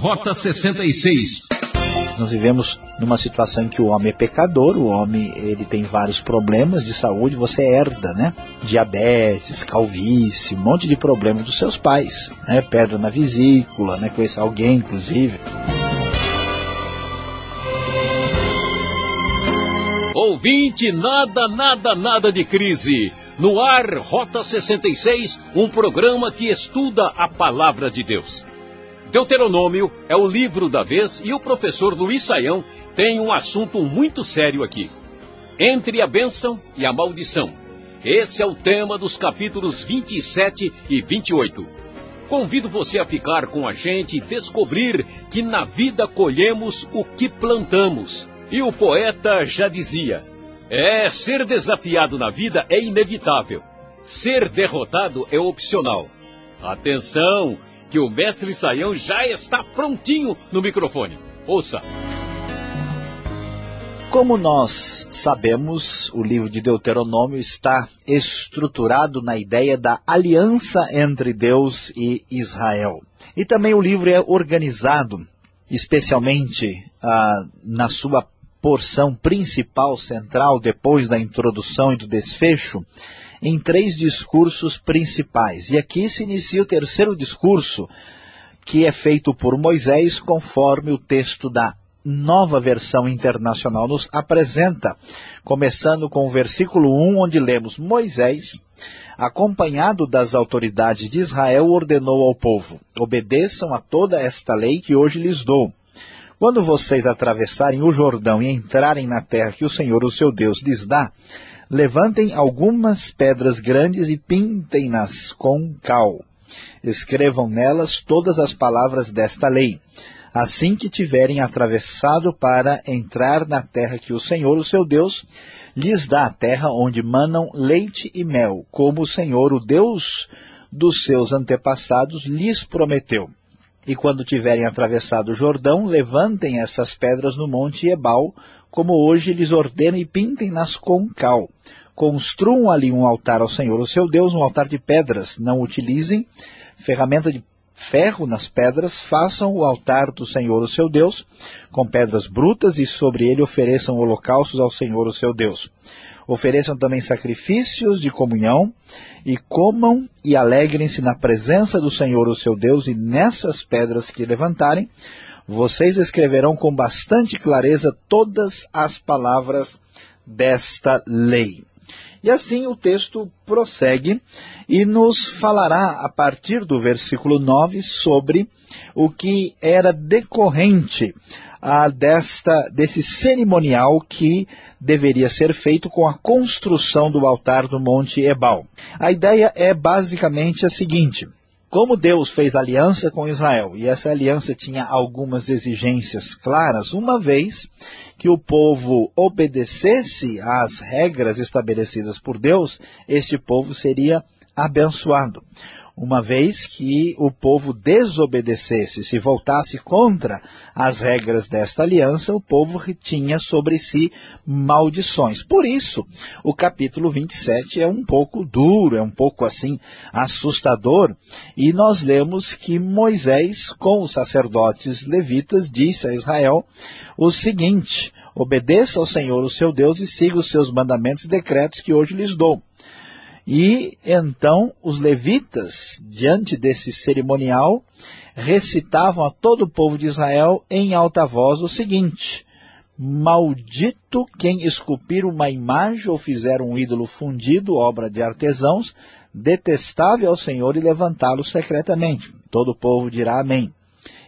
Rota 66. Nós vivemos numa situação em que o homem é pecador, o homem ele tem vários problemas de saúde, você herda, né? Diabetes, calvície, um monte de problemas dos seus pais, né? Pedra na vesícula, né? Conhecer alguém, inclusive. Ouvinte, nada, nada, nada de crise. No ar, Rota 66, um programa que estuda a palavra de Deus. Deuteronômio é o livro da vez e o professor Luiz Saião tem um assunto muito sério aqui. Entre a bênção e a maldição. Esse é o tema dos capítulos 27 e 28. Convido você a ficar com a gente e descobrir que na vida colhemos o que plantamos. E o poeta já dizia: é, ser desafiado na vida é inevitável. Ser derrotado é opcional. Atenção, que o mestre Saião já está prontinho no microfone. Ouça. Como nós sabemos, o livro de Deuteronômio está estruturado na ideia da aliança entre Deus e Israel. E também o livro é organizado, especialmente ah, na sua porção principal, central, depois da introdução e do desfecho, em três discursos principais. E aqui se inicia o terceiro discurso, que é feito por Moisés, conforme o texto da nova versão internacional nos apresenta, começando com o versículo 1, onde lemos Moisés, acompanhado das autoridades de Israel, ordenou ao povo, obedeçam a toda esta lei que hoje lhes dou. Quando vocês atravessarem o Jordão e entrarem na terra que o Senhor, o seu Deus, lhes dá, levantem algumas pedras grandes e pintem-nas com cal. Escrevam nelas todas as palavras desta lei. Assim que tiverem atravessado para entrar na terra que o Senhor, o seu Deus, lhes dá a terra onde manam leite e mel, como o Senhor, o Deus dos seus antepassados, lhes prometeu. E quando tiverem atravessado o Jordão, levantem essas pedras no monte Ebal, como hoje lhes ordeno, e pintem-nas com cal. Construam ali um altar ao Senhor, o seu Deus, um altar de pedras. Não utilizem ferramenta de ferro nas pedras, façam o altar do Senhor, o seu Deus, com pedras brutas, e sobre ele ofereçam holocaustos ao Senhor, o seu Deus. Ofereçam também sacrifícios de comunhão, e comam e alegrem-se na presença do Senhor, o seu Deus, e nessas pedras que levantarem, vocês escreverão com bastante clareza todas as palavras desta lei. E assim o texto prossegue e nos falará a partir do versículo 9 sobre o que era decorrente ah, desta, desse cerimonial que deveria ser feito com a construção do altar do Monte Ebal. A ideia é basicamente a seguinte, como Deus fez aliança com Israel, e essa aliança tinha algumas exigências claras, uma vez que o povo obedecesse às regras estabelecidas por Deus, este povo seria abençoado uma vez que o povo desobedecesse, se voltasse contra as regras desta aliança, o povo tinha sobre si maldições. Por isso, o capítulo 27 é um pouco duro, é um pouco assim assustador, e nós lemos que Moisés, com os sacerdotes levitas, disse a Israel o seguinte, obedeça ao Senhor, o seu Deus, e siga os seus mandamentos e decretos que hoje lhes dou. E então os levitas, diante desse cerimonial, recitavam a todo o povo de Israel em alta voz o seguinte, Maldito quem esculpir uma imagem ou fizer um ídolo fundido, obra de artesãos, detestável ao Senhor e levantá-lo secretamente. Todo o povo dirá amém.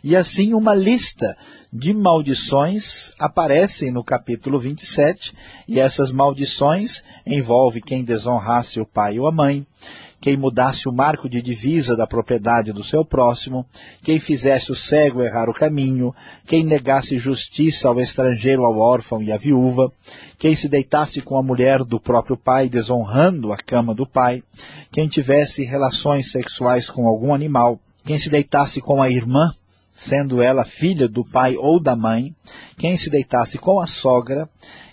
E assim uma lista de maldições aparecem no capítulo 27, e essas maldições envolvem quem desonrasse o pai ou a mãe, quem mudasse o marco de divisa da propriedade do seu próximo, quem fizesse o cego errar o caminho, quem negasse justiça ao estrangeiro, ao órfão e à viúva, quem se deitasse com a mulher do próprio pai, desonrando a cama do pai, quem tivesse relações sexuais com algum animal, quem se deitasse com a irmã, sendo ela filha do pai ou da mãe, quem se deitasse com a sogra,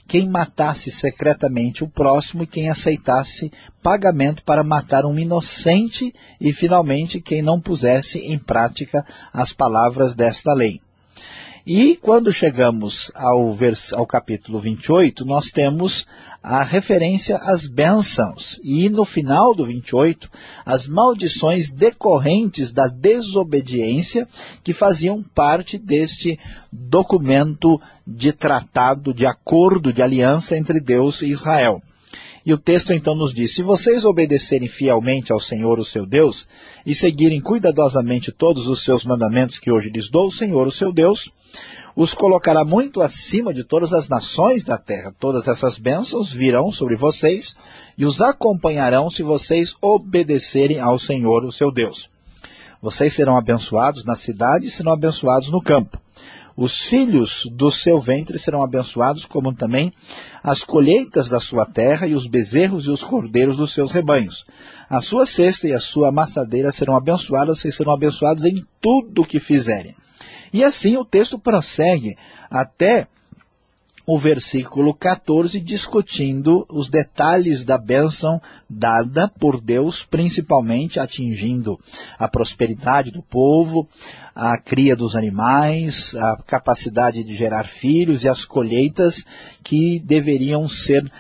quem matasse secretamente o próximo e quem aceitasse pagamento para matar um inocente e, finalmente, quem não pusesse em prática as palavras desta lei. E quando chegamos ao, ao capítulo 28, nós temos a referência às bênçãos. E no final do 28, as maldições decorrentes da desobediência que faziam parte deste documento de tratado, de acordo, de aliança entre Deus e Israel. E o texto então nos diz, se vocês obedecerem fielmente ao Senhor, o seu Deus, e seguirem cuidadosamente todos os seus mandamentos que hoje lhes dou, o Senhor, o seu Deus, os colocará muito acima de todas as nações da terra. Todas essas bênçãos virão sobre vocês e os acompanharão se vocês obedecerem ao Senhor, o seu Deus. Vocês serão abençoados na cidade e serão abençoados no campo. Os filhos do seu ventre serão abençoados, como também as colheitas da sua terra e os bezerros e os cordeiros dos seus rebanhos. A sua cesta e a sua amassadeira serão abençoadas, vocês serão abençoados em tudo o que fizerem. E assim o texto prossegue até o versículo 14, discutindo os detalhes da bênção dada por Deus, principalmente atingindo a prosperidade do povo, a cria dos animais, a capacidade de gerar filhos e as colheitas que deveriam ser uh,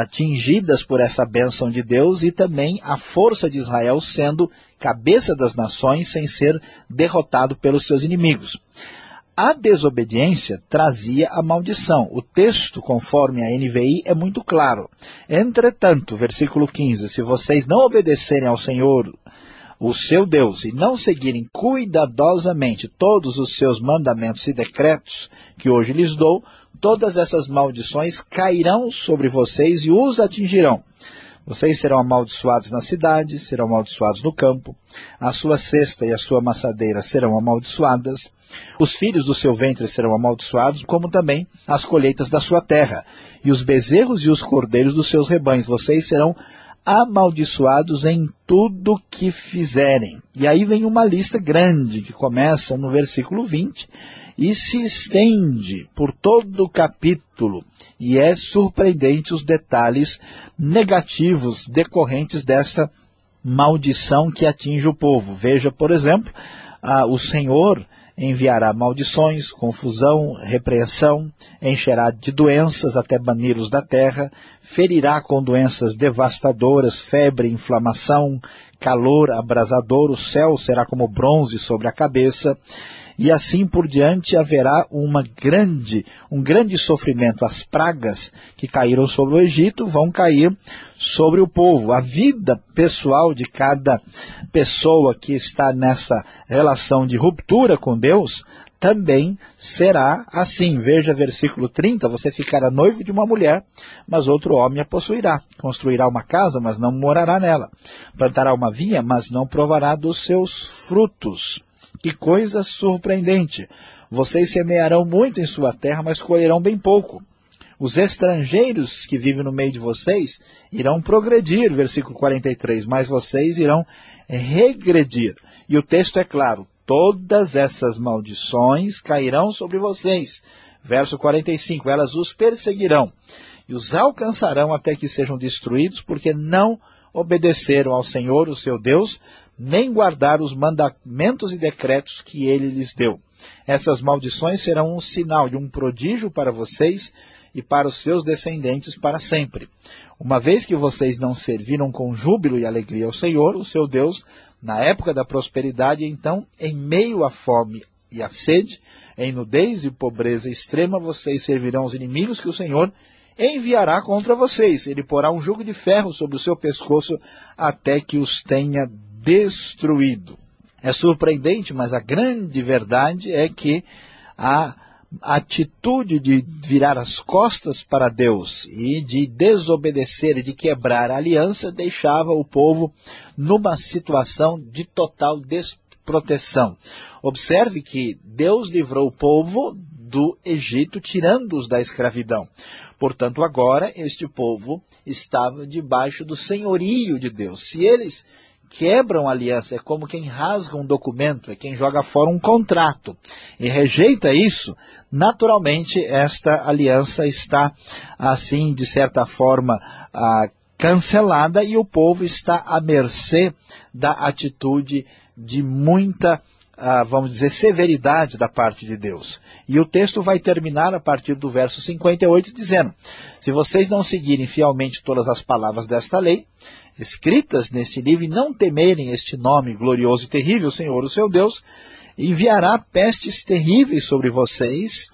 atingidas por essa bênção de Deus e também a força de Israel sendo cabeça das nações sem ser derrotado pelos seus inimigos. A desobediência trazia a maldição. O texto, conforme a NVI, é muito claro. Entretanto, versículo 15, se vocês não obedecerem ao Senhor, o seu Deus, e não seguirem cuidadosamente todos os seus mandamentos e decretos que hoje lhes dou, todas essas maldições cairão sobre vocês e os atingirão. Vocês serão amaldiçoados na cidade, serão amaldiçoados no campo, a sua cesta e a sua maçadeira serão amaldiçoadas, os filhos do seu ventre serão amaldiçoados, como também as colheitas da sua terra, e os bezerros e os cordeiros dos seus rebanhos. Vocês serão amaldiçoados em tudo que fizerem. E aí vem uma lista grande, que começa no versículo 20, e se estende por todo o capítulo. E é surpreendente os detalhes negativos decorrentes dessa maldição que atinge o povo. Veja, por exemplo, o Senhor enviará maldições, confusão, repreensão, encherá de doenças até bani-los da terra, ferirá com doenças devastadoras, febre, inflamação, calor abrasador, o céu será como bronze sobre a cabeça, e assim por diante haverá uma grande, um grande sofrimento. As pragas que caíram sobre o Egito vão cair sobre o povo. A vida pessoal de cada pessoa que está nessa relação de ruptura com Deus também será assim. Veja versículo 30, você ficará noivo de uma mulher, mas outro homem a possuirá. Construirá uma casa, mas não morará nela. Plantará uma vinha, mas não provará dos seus frutos. Que coisa surpreendente! Vocês semearão muito em sua terra, mas colherão bem pouco. Os estrangeiros que vivem no meio de vocês irão progredir, versículo 43, mas vocês irão regredir. E o texto é claro, todas essas maldições cairão sobre vocês. Verso 45, elas os perseguirão e os alcançarão até que sejam destruídos, porque não obedeceram ao Senhor, o seu Deus, nem guardar os mandamentos e decretos que ele lhes deu. Essas maldições serão um sinal e um prodígio para vocês e para os seus descendentes para sempre. Uma vez que vocês não serviram com júbilo e alegria ao Senhor, o seu Deus, na época da prosperidade, então, em meio à fome e à sede, em nudez e pobreza extrema, vocês servirão os inimigos que o Senhor enviará contra vocês. Ele porá um jugo de ferro sobre o seu pescoço até que os tenha destruído. É surpreendente, mas a grande verdade é que a atitude de virar as costas para Deus e de desobedecer e de quebrar a aliança deixava o povo numa situação de total desproteção. Observe que Deus livrou o povo do Egito, tirando-os da escravidão. Portanto, agora este povo estava debaixo do senhorio de Deus. Se eles quebram a aliança, é como quem rasga um documento, é quem joga fora um contrato. E rejeita isso, naturalmente esta aliança está assim, de certa forma, ah, cancelada e o povo está à mercê da atitude de muita vamos dizer, severidade da parte de Deus. E o texto vai terminar a partir do verso 58 dizendo, se vocês não seguirem fielmente todas as palavras desta lei, escritas neste livro, e não temerem este nome glorioso e terrível, Senhor, o seu Deus, enviará pestes terríveis sobre vocês,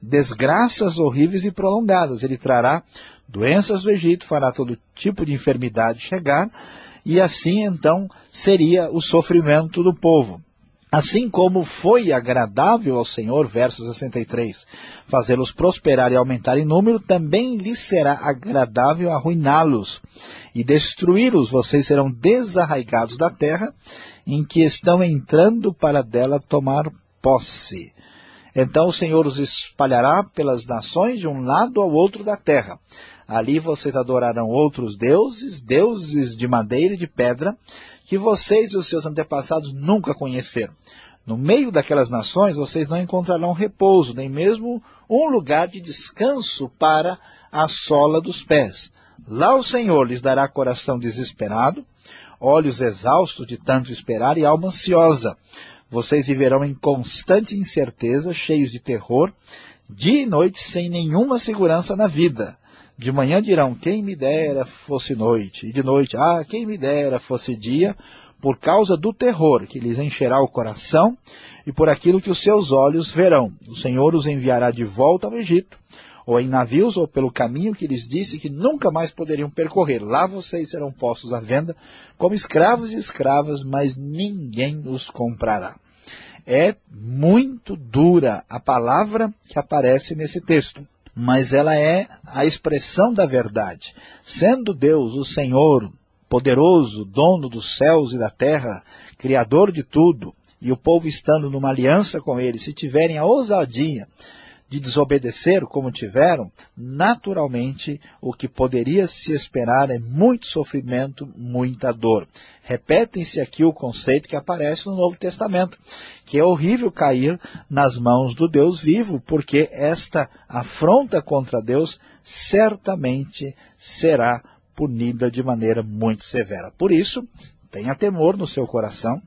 desgraças horríveis e prolongadas. Ele trará doenças do Egito, fará todo tipo de enfermidade chegar, e assim então seria o sofrimento do povo. Assim como foi agradável ao Senhor, verso 63, fazê-los prosperar e aumentar em número, também lhes será agradável arruiná-los e destruí-los. Vocês serão desarraigados da terra em que estão entrando para dela tomar posse. Então o Senhor os espalhará pelas nações de um lado ao outro da terra. Ali vocês adorarão outros deuses, deuses de madeira e de pedra, que vocês e os seus antepassados nunca conheceram. No meio daquelas nações vocês não encontrarão repouso, nem mesmo um lugar de descanso para a sola dos pés. Lá o Senhor lhes dará coração desesperado, olhos exaustos de tanto esperar e alma ansiosa. Vocês viverão em constante incerteza, cheios de terror, dia e noite sem nenhuma segurança na vida. De manhã dirão, quem me dera fosse noite, e de noite, ah, quem me dera fosse dia, por causa do terror que lhes encherá o coração e por aquilo que os seus olhos verão. O Senhor os enviará de volta ao Egito, ou em navios, ou pelo caminho que lhes disse que nunca mais poderiam percorrer. Lá vocês serão postos à venda como escravos e escravas, mas ninguém os comprará. É muito dura a palavra que aparece nesse texto mas ela é a expressão da verdade. Sendo Deus o Senhor, poderoso, dono dos céus e da terra, criador de tudo, e o povo estando numa aliança com ele, se tiverem a ousadia de desobedecer como tiveram, naturalmente o que poderia se esperar é muito sofrimento, muita dor. Repetem-se aqui o conceito que aparece no Novo Testamento, que é horrível cair nas mãos do Deus vivo, porque esta afronta contra Deus certamente será punida de maneira muito severa. Por isso, tenha temor no seu coração,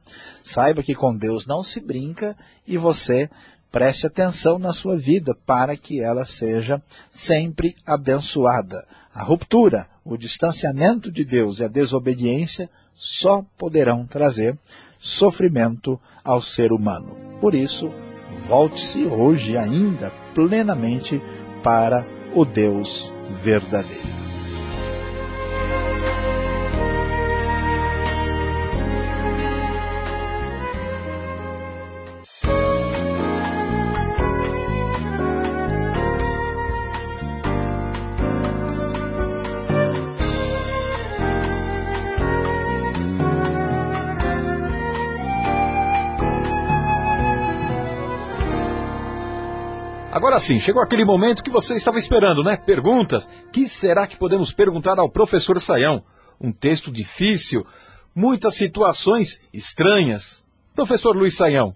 saiba que com Deus não se brinca e você Preste atenção na sua vida para que ela seja sempre abençoada. A ruptura, o distanciamento de Deus e a desobediência só poderão trazer sofrimento ao ser humano. Por isso, volte-se hoje ainda plenamente para o Deus verdadeiro. Agora sim, chegou aquele momento que você estava esperando, né? Perguntas. Que será que podemos perguntar ao professor Saião? Um texto difícil, muitas situações estranhas. Professor Luiz Saião,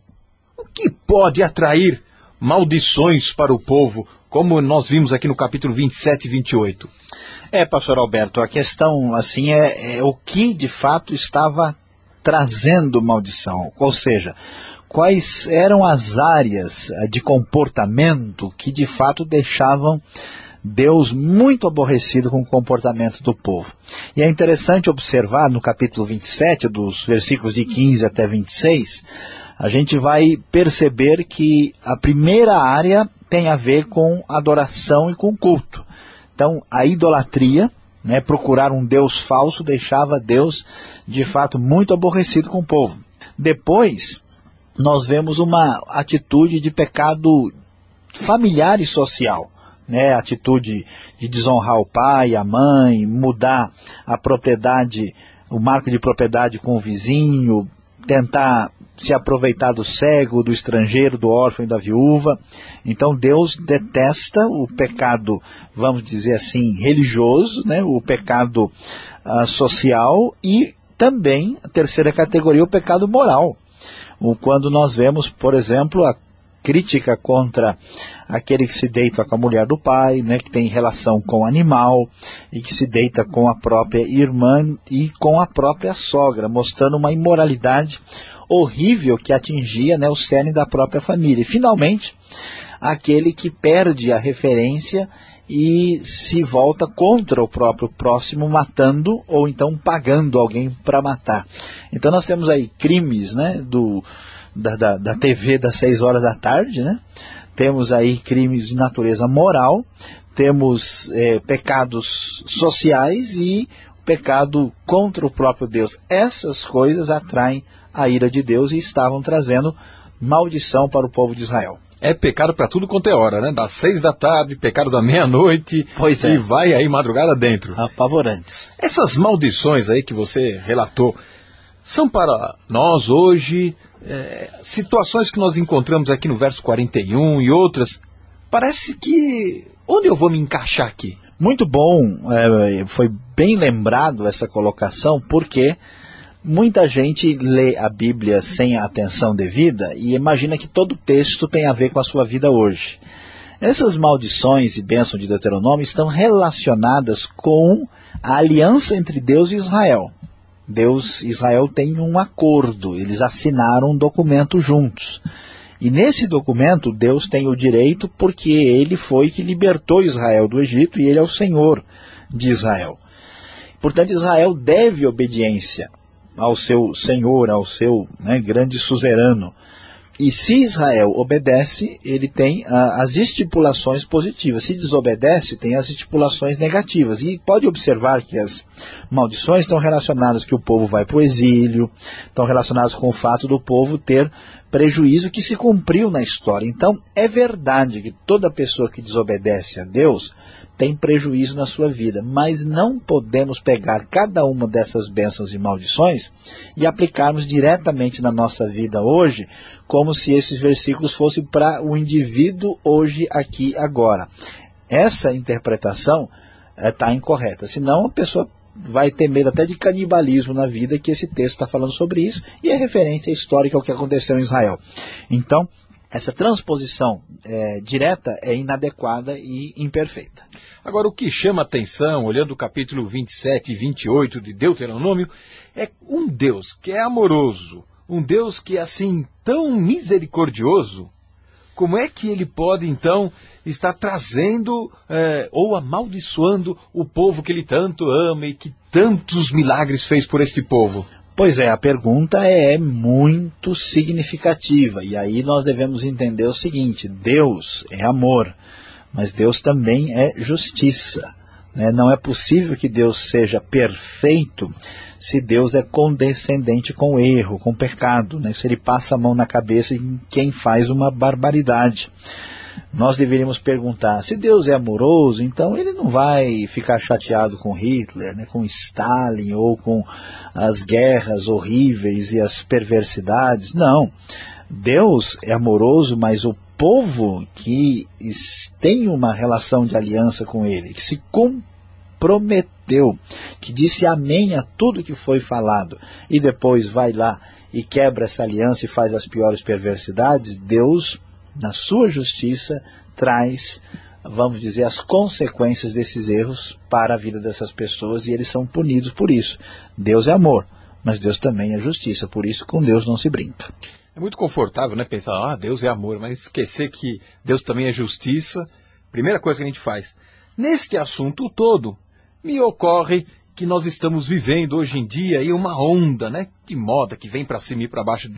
o que pode atrair maldições para o povo, como nós vimos aqui no capítulo 27 e 28? É, pastor Alberto, a questão assim é, é o que de fato estava trazendo maldição. Ou seja, quais eram as áreas eh, de comportamento que de fato deixavam Deus muito aborrecido com o comportamento do povo. E é interessante observar no capítulo 27, dos versículos de 15 até 26, a gente vai perceber que a primeira área tem a ver com adoração e com culto. Então, a idolatria, né, procurar um Deus falso, deixava Deus, de fato, muito aborrecido com o povo. Depois, nós vemos uma atitude de pecado familiar e social. Né, atitude de desonrar o pai, a mãe, mudar a propriedade, o marco de propriedade com o vizinho, tentar se aproveitar do cego, do estrangeiro, do órfão e da viúva. Então Deus detesta o pecado, vamos dizer assim, religioso, né, o pecado uh, social e também, a terceira categoria, o pecado moral. Quando nós vemos, por exemplo, a crítica contra aquele que se deita com a mulher do pai, né, que tem relação com o animal e que se deita com a própria irmã e com a própria sogra, mostrando uma imoralidade horrível que atingia né, o cerne da própria família. E, finalmente, aquele que perde a referência e se volta contra o próprio próximo, matando ou então pagando alguém para matar. Então nós temos aí crimes né, do, da, da, da TV das 6 horas da tarde, né? temos aí crimes de natureza moral, temos é, pecados sociais e pecado contra o próprio Deus. Essas coisas atraem a ira de Deus e estavam trazendo maldição para o povo de Israel é pecado para tudo quanto é hora, né? Das seis da tarde, pecado da meia-noite pois é. e vai aí madrugada dentro. Apavorantes. Essas maldições aí que você relatou são para nós hoje é, situações que nós encontramos aqui no verso 41 e outras. Parece que onde eu vou me encaixar aqui? Muito bom, é, foi bem lembrado essa colocação, porque Muita gente lê a Bíblia sem a atenção devida e imagina que todo texto tem a ver com a sua vida hoje. Essas maldições e bênçãos de Deuteronômio estão relacionadas com a aliança entre Deus e Israel. Deus e Israel têm um acordo, eles assinaram um documento juntos. E nesse documento Deus tem o direito porque ele foi que libertou Israel do Egito e ele é o Senhor de Israel. Portanto, Israel deve obediência ao seu senhor, ao seu né, grande suzerano. E se Israel obedece, ele tem ah, as estipulações positivas. Se desobedece, tem as estipulações negativas. E pode observar que as maldições estão relacionadas que o povo vai para o exílio, estão relacionadas com o fato do povo ter prejuízo que se cumpriu na história. Então, é verdade que toda pessoa que desobedece a Deus tem prejuízo na sua vida. Mas não podemos pegar cada uma dessas bênçãos e maldições e aplicarmos diretamente na nossa vida hoje, como se esses versículos fossem para o indivíduo hoje, aqui, agora. Essa interpretação está eh, incorreta. Senão a pessoa vai ter medo até de canibalismo na vida, que esse texto está falando sobre isso, e é referência histórica ao que aconteceu em Israel. Então, essa transposição é, direta é inadequada e imperfeita. Agora, o que chama atenção, olhando o capítulo 27 e 28 de Deuteronômio, é um Deus que é amoroso, um Deus que é assim tão misericordioso, como é que ele pode então estar trazendo é, ou amaldiçoando o povo que ele tanto ama e que tantos milagres fez por este povo? Pois é, a pergunta é muito significativa. E aí nós devemos entender o seguinte, Deus é amor, mas Deus também é justiça. Né? Não é possível que Deus seja perfeito se Deus é condescendente com o erro, com o pecado. Né? Se ele passa a mão na cabeça de quem faz uma barbaridade nós deveríamos perguntar, se Deus é amoroso, então ele não vai ficar chateado com Hitler, né, com Stalin ou com as guerras horríveis e as perversidades. Não. Deus é amoroso, mas o povo que tem uma relação de aliança com ele, que se comprometeu, que disse amém a tudo que foi falado, e depois vai lá e quebra essa aliança e faz as piores perversidades, Deus na sua justiça, traz, vamos dizer, as consequências desses erros para a vida dessas pessoas e eles são punidos por isso. Deus é amor, mas Deus também é justiça, por isso com Deus não se brinca. É muito confortável, né, pensar, ah, Deus é amor, mas esquecer que Deus também é justiça, primeira coisa que a gente faz. Neste assunto todo, me ocorre que nós estamos vivendo hoje em dia aí uma onda, né, de moda que vem para cima e para baixo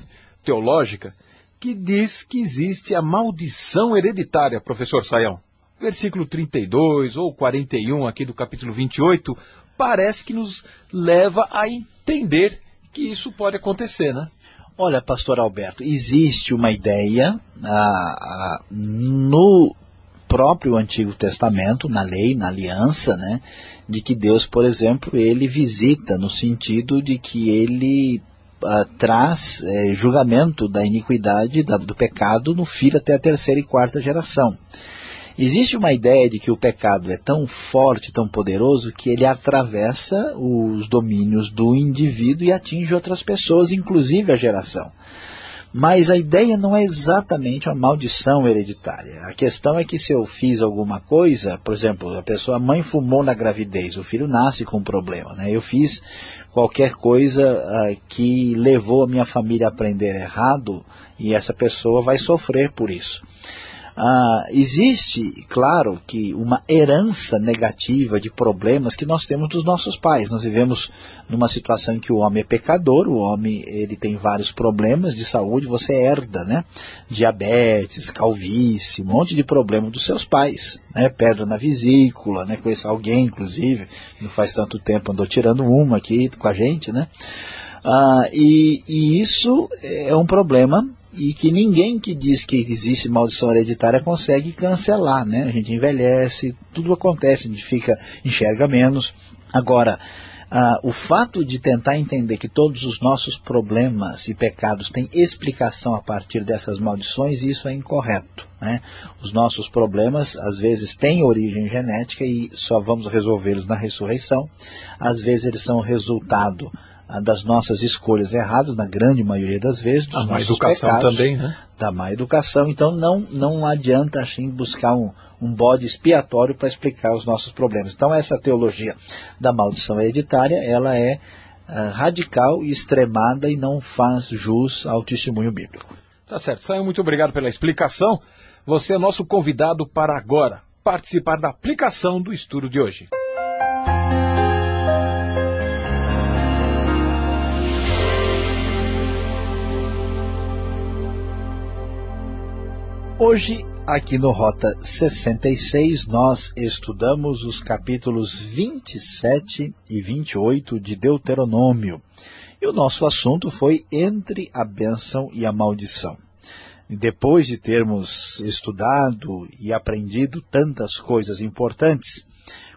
teológica, que diz que existe a maldição hereditária, professor Saião. Versículo 32 ou 41 aqui do capítulo 28 parece que nos leva a entender que isso pode acontecer, né? Olha, pastor Alberto, existe uma ideia ah, ah, no próprio Antigo Testamento, na lei, na aliança, né, de que Deus, por exemplo, ele visita no sentido de que ele uh, traz é, julgamento da iniquidade, da, do pecado no filho até a terceira e quarta geração. Existe uma ideia de que o pecado é tão forte, tão poderoso, que ele atravessa os domínios do indivíduo e atinge outras pessoas, inclusive a geração. Mas a ideia não é exatamente uma maldição hereditária. A questão é que se eu fiz alguma coisa, por exemplo, a pessoa, a mãe fumou na gravidez, o filho nasce com um problema. Né? Eu fiz qualquer coisa uh, que levou a minha família a aprender errado e essa pessoa vai sofrer por isso. Ah, existe, claro, que uma herança negativa de problemas que nós temos dos nossos pais. Nós vivemos numa situação em que o homem é pecador, o homem ele tem vários problemas de saúde, você herda, né? Diabetes, calvície, um monte de problema dos seus pais, né? Pedra na vesícula, né? Conheço alguém, inclusive, não faz tanto tempo andou tirando uma aqui com a gente, né? Ah, e, e isso é um problema e que ninguém que diz que existe maldição hereditária consegue cancelar, né? A gente envelhece, tudo acontece, a gente fica, enxerga menos. Agora, ah, o fato de tentar entender que todos os nossos problemas e pecados têm explicação a partir dessas maldições, isso é incorreto. Né? Os nossos problemas, às vezes, têm origem genética e só vamos resolvê-los na ressurreição. Às vezes, eles são resultado das nossas escolhas erradas, na grande maioria das vezes, dos a má educação pecados, também, né? Da má educação. Então não, não adianta assim, buscar um, um bode expiatório para explicar os nossos problemas. Então essa teologia da maldição hereditária, ela é uh, radical e extremada e não faz jus ao testemunho bíblico. Tá certo. Saio, muito obrigado pela explicação. Você é nosso convidado para agora participar da aplicação do estudo de hoje. Hoje, aqui no Rota 66, nós estudamos os capítulos 27 e 28 de Deuteronômio. E o nosso assunto foi entre a bênção e a maldição. Depois de termos estudado e aprendido tantas coisas importantes,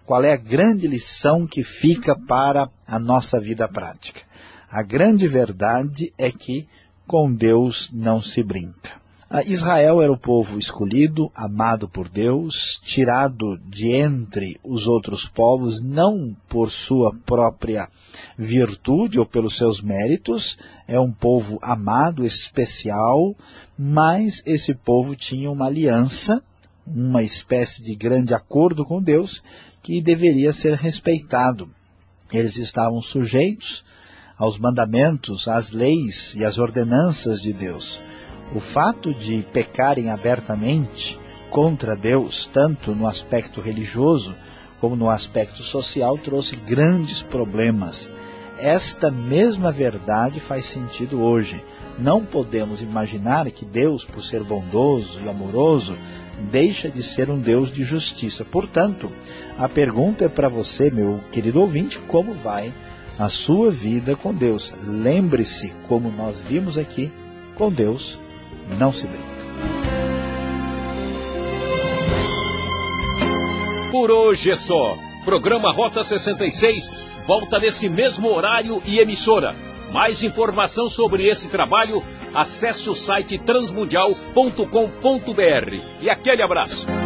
qual é a grande lição que fica para a nossa vida prática? A grande verdade é que com Deus não se brinca. Ah, Israel era o povo escolhido, amado por Deus, tirado de entre os outros povos, não por sua própria virtude ou pelos seus méritos, é um povo amado, especial, mas esse povo tinha uma aliança, uma espécie de grande acordo com Deus, que deveria ser respeitado. Eles estavam sujeitos aos mandamentos, às leis e às ordenanças de Deus. O fato de pecarem abertamente contra Deus, tanto no aspecto religioso como no aspecto social, trouxe grandes problemas. Esta mesma verdade faz sentido hoje. Não podemos imaginar que Deus, por ser bondoso e amoroso, deixa de ser um Deus de justiça. Portanto, a pergunta é para você, meu querido ouvinte, como vai a sua vida com Deus? Lembre-se, como nós vimos aqui, com Deus não se brinca. Por hoje é só. Programa Rota 66 volta nesse mesmo horário e emissora. Mais informação sobre esse trabalho, acesse o site transmundial.com.br. E aquele abraço.